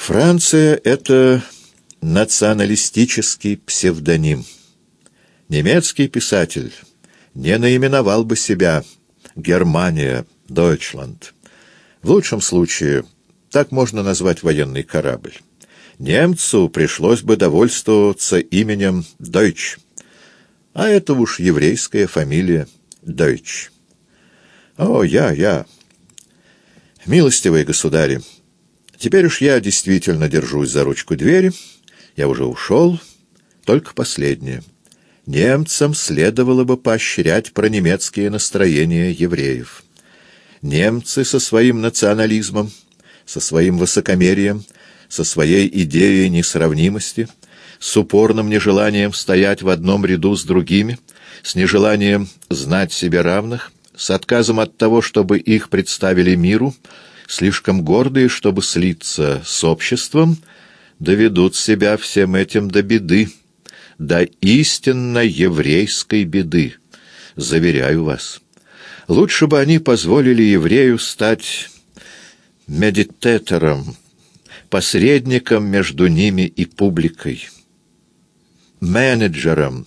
Франция — это националистический псевдоним. Немецкий писатель не наименовал бы себя Германия, Дойчланд. В лучшем случае так можно назвать военный корабль. Немцу пришлось бы довольствоваться именем Дойч, а это уж еврейская фамилия Дойч. О, я, я. Милостивые государи, теперь уж я действительно держусь за ручку двери, я уже ушел, только последнее. Немцам следовало бы поощрять пронемецкие настроения евреев. Немцы со своим национализмом, со своим высокомерием, со своей идеей несравнимости, с упорным нежеланием стоять в одном ряду с другими, с нежеланием знать себе равных, с отказом от того, чтобы их представили миру, слишком гордые, чтобы слиться с обществом, доведут себя всем этим до беды, до истинно еврейской беды, заверяю вас. Лучше бы они позволили еврею стать медитатором, посредником между ними и публикой, менеджером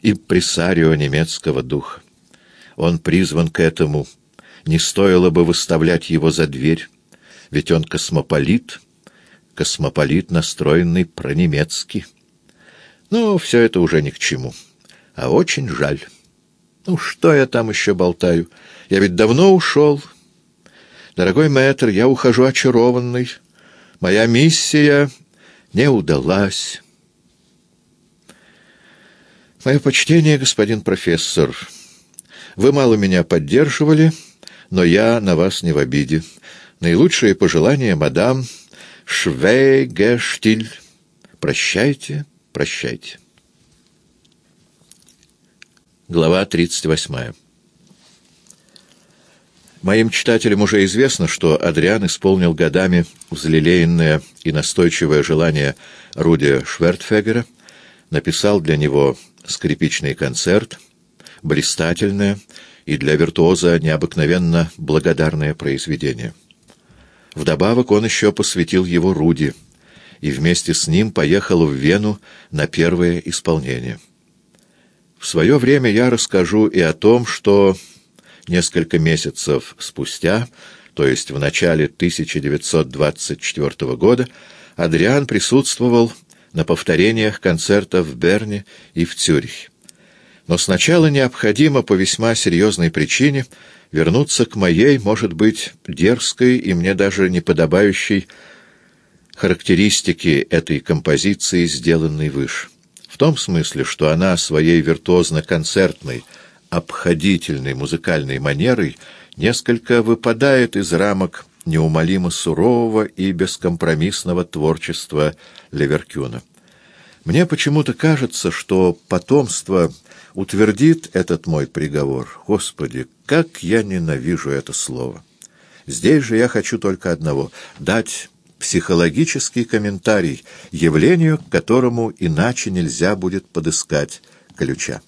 и прессарио немецкого духа. Он призван к этому, не стоило бы выставлять его за дверь, ведь он космополит, космополит, настроенный пронемецки. Но все это уже ни к чему, а очень жаль. Ну, что я там еще болтаю? Я ведь давно ушел. Дорогой мэтр, я ухожу очарованный. Моя миссия не удалась. Мое почтение, господин профессор. Вы мало меня поддерживали, но я на вас не в обиде. Наилучшие пожелания, мадам Швейгештиль. Прощайте, прощайте. Глава 38. Моим читателям уже известно, что Адриан исполнил годами взлелеянное и настойчивое желание Руди Швертфегера, написал для него скрипичный концерт, блистательное и для виртуоза необыкновенно благодарное произведение. Вдобавок он еще посвятил его Руди, и вместе с ним поехал в Вену на первое исполнение. В свое время я расскажу и о том, что несколько месяцев спустя, то есть в начале 1924 года, Адриан присутствовал на повторениях концертов в Берне и в Цюрихе. Но сначала необходимо по весьма серьезной причине вернуться к моей, может быть, дерзкой и мне даже неподобающей характеристике этой композиции, сделанной выше том смысле, что она своей виртуозно-концертной, обходительной музыкальной манерой несколько выпадает из рамок неумолимо сурового и бескомпромиссного творчества Леверкюна. Мне почему-то кажется, что потомство утвердит этот мой приговор. Господи, как я ненавижу это слово! Здесь же я хочу только одного — дать психологический комментарий явлению, к которому иначе нельзя будет подыскать ключа.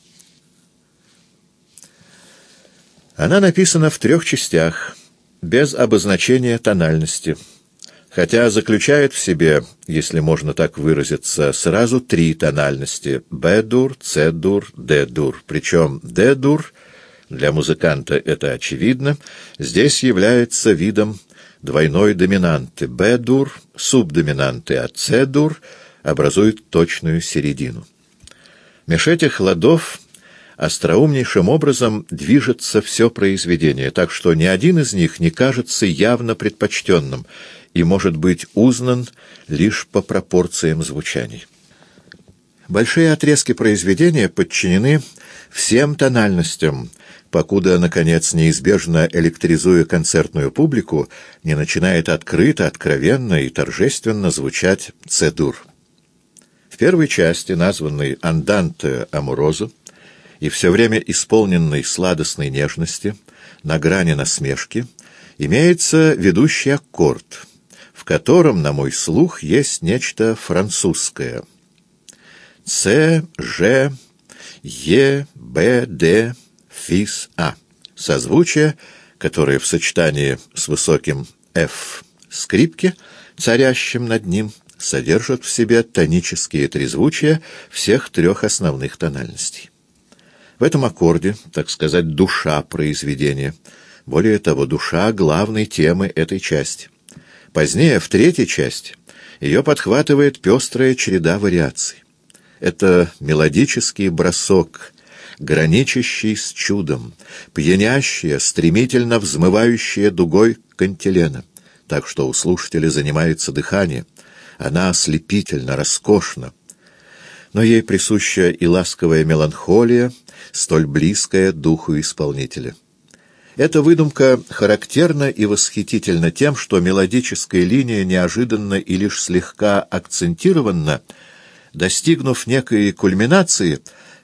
Она написана в трех частях, без обозначения тональности, хотя заключает в себе, если можно так выразиться, сразу три тональности — Б-дур, С-дур, Д-дур. Причем Д-дур, для музыканта это очевидно, здесь является видом двойной доминанты Б-дур, субдоминанты а С-дур образуют точную середину. Меж этих ладов остроумнейшим образом движется все произведение, так что ни один из них не кажется явно предпочтенным и может быть узнан лишь по пропорциям звучаний. Большие отрезки произведения подчинены всем тональностям — покуда, наконец, неизбежно электризуя концертную публику, не начинает открыто, откровенно и торжественно звучать цедур. В первой части, названной «Анданте Амурозо», и все время исполненной сладостной нежности, на грани насмешки, имеется ведущий аккорд, в котором, на мой слух, есть нечто французское. С, Ж, Е, Б, Д, фис-а. Созвучие, которое в сочетании с высоким «ф» скрипки царящим над ним, содержат в себе тонические трезвучия всех трех основных тональностей. В этом аккорде, так сказать, душа произведения. Более того, душа главной темы этой части. Позднее, в третьей части, ее подхватывает пестрая череда вариаций. Это мелодический бросок, граничащий с чудом, пьянящая, стремительно взмывающая дугой кантилена, так что у слушателя занимается дыхание. Она ослепительно, роскошна. Но ей присуща и ласковая меланхолия, столь близкая духу исполнителя. Эта выдумка характерна и восхитительна тем, что мелодическая линия неожиданно и лишь слегка акцентированна, достигнув некой кульминации,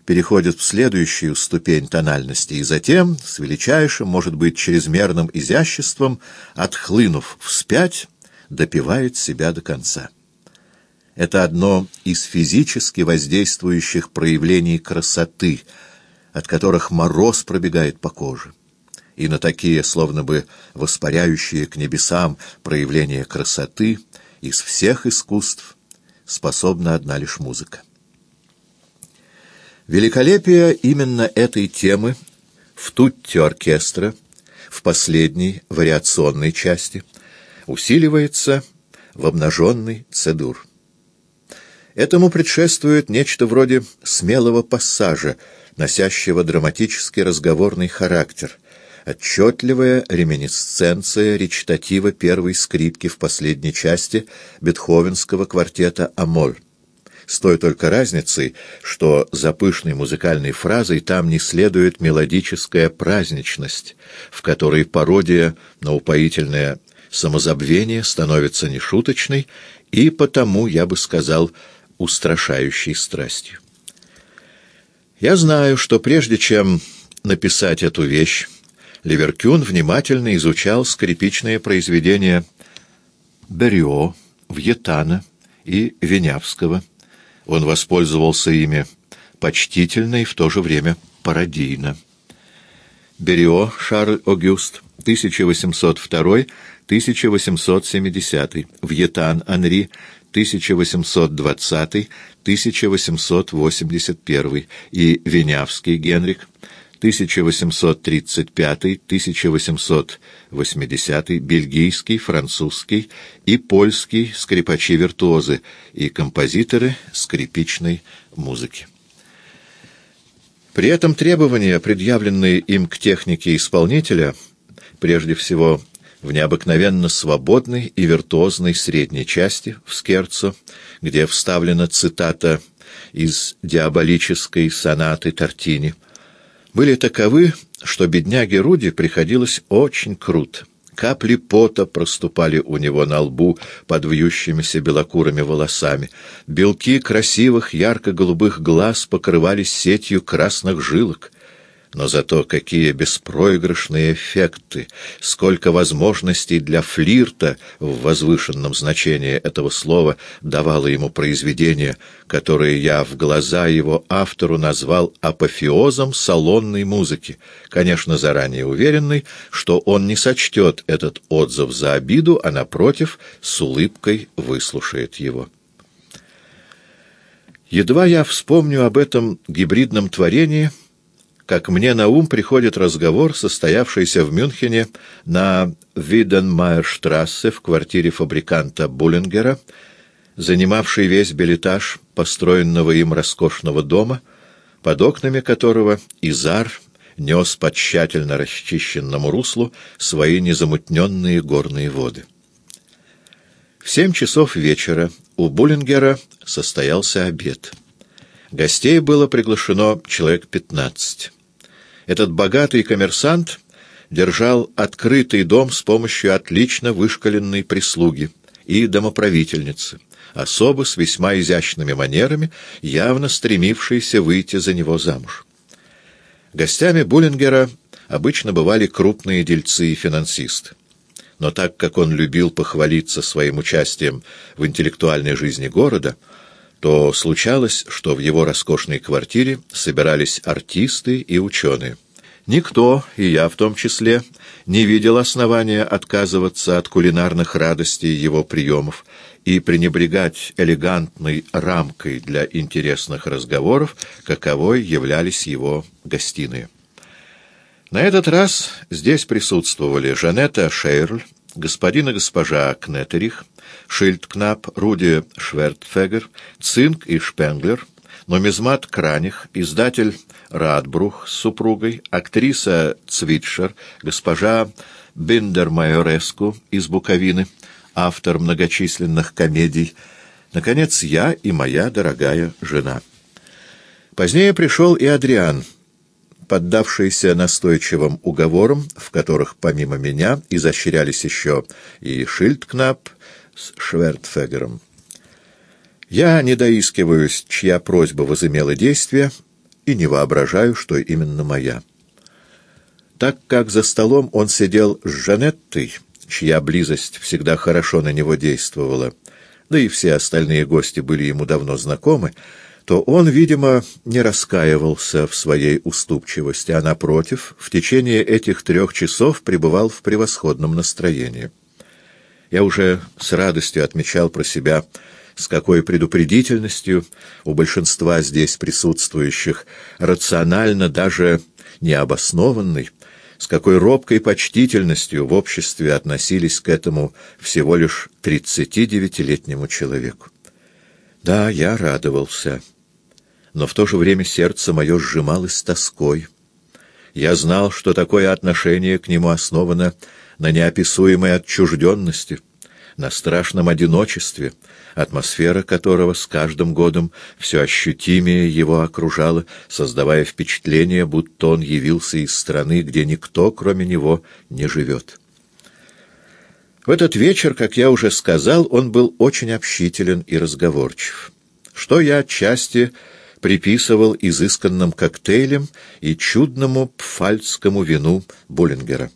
переходит в следующую ступень тональности и затем, с величайшим, может быть, чрезмерным изяществом, отхлынув вспять, допивает себя до конца. Это одно из физически воздействующих проявлений красоты, от которых мороз пробегает по коже и на такие, словно бы воспаряющие к небесам проявления красоты из всех искусств способна одна лишь музыка. Великолепие именно этой темы в тутте оркестра, в последней вариационной части, усиливается в обнаженный цедур. Этому предшествует нечто вроде смелого пассажа, носящего драматический разговорный характер, отчетливая реминисценция речитатива первой скрипки в последней части бетховенского квартета «Амоль». С той только разницей, что за пышной музыкальной фразой там не следует мелодическая праздничность, в которой пародия на упоительное самозабвение становится нешуточной и потому, я бы сказал, устрашающей страстью. Я знаю, что прежде чем написать эту вещь, Ливеркюн внимательно изучал скрипичные произведения Берио, Вьетана и Венявского. Он воспользовался ими почтительно и в то же время пародийно. Берио Шарль Огюст, 1802-1870, Вьетан Анри, 1820-1881 и Венявский Генрих, 1835-1880, бельгийский, французский и польский скрипачи-виртуозы и композиторы скрипичной музыки. При этом требования, предъявленные им к технике исполнителя, прежде всего в необыкновенно свободной и виртуозной средней части, в скерцо, где вставлена цитата из диаболической сонаты Тортини — были таковы, что бедняге Руди приходилось очень круто. Капли пота проступали у него на лбу под вьющимися белокурыми волосами. Белки красивых ярко-голубых глаз покрывались сетью красных жилок. Но зато какие беспроигрышные эффекты, сколько возможностей для флирта в возвышенном значении этого слова давало ему произведение, которое я в глаза его автору назвал апофеозом салонной музыки, конечно, заранее уверенный, что он не сочтет этот отзыв за обиду, а, напротив, с улыбкой выслушает его. Едва я вспомню об этом гибридном творении — как мне на ум приходит разговор, состоявшийся в Мюнхене на Виденмайерштрассе в квартире фабриканта Буллингера, занимавший весь билетаж построенного им роскошного дома, под окнами которого Изар нес по тщательно расчищенному руслу свои незамутненные горные воды. В семь часов вечера у Буллингера состоялся обед. Гостей было приглашено человек пятнадцать. Этот богатый коммерсант держал открытый дом с помощью отлично вышкаленной прислуги и домоправительницы, особо с весьма изящными манерами, явно стремившейся выйти за него замуж. Гостями Буллингера обычно бывали крупные дельцы и финансисты. Но так как он любил похвалиться своим участием в интеллектуальной жизни города, то случалось, что в его роскошной квартире собирались артисты и ученые. Никто, и я в том числе, не видел основания отказываться от кулинарных радостей его приемов и пренебрегать элегантной рамкой для интересных разговоров, каковой являлись его гостиные. На этот раз здесь присутствовали Жанетта Шейрль, господин и госпожа Кнетерих, Шильдкнап, Руди Швертфегер, Цинк и Шпенглер, нумизмат Краних, издатель Радбрух с супругой, актриса Цвитшер, госпожа Биндермайореску из Буковины, автор многочисленных комедий, наконец, я и моя дорогая жена. Позднее пришел и Адриан, поддавшийся настойчивым уговорам, в которых помимо меня изощрялись еще и Шильдкнап с Швертфегером. Я не доискиваюсь, чья просьба возымела действие, и не воображаю, что именно моя. Так как за столом он сидел с Жанеттой, чья близость всегда хорошо на него действовала, да и все остальные гости были ему давно знакомы, то он, видимо, не раскаивался в своей уступчивости, а, напротив, в течение этих трех часов пребывал в превосходном настроении. Я уже с радостью отмечал про себя, с какой предупредительностью у большинства здесь присутствующих рационально даже необоснованный, с какой робкой почтительностью в обществе относились к этому всего лишь 39-летнему человеку. Да, я радовался, но в то же время сердце мое сжималось тоской. Я знал, что такое отношение к нему основано на неописуемой отчужденности, на страшном одиночестве, атмосфера которого с каждым годом все ощутимее его окружала, создавая впечатление, будто он явился из страны, где никто, кроме него, не живет. В этот вечер, как я уже сказал, он был очень общителен и разговорчив, что я отчасти приписывал изысканным коктейлям и чудному пфальцкому вину Буллингера.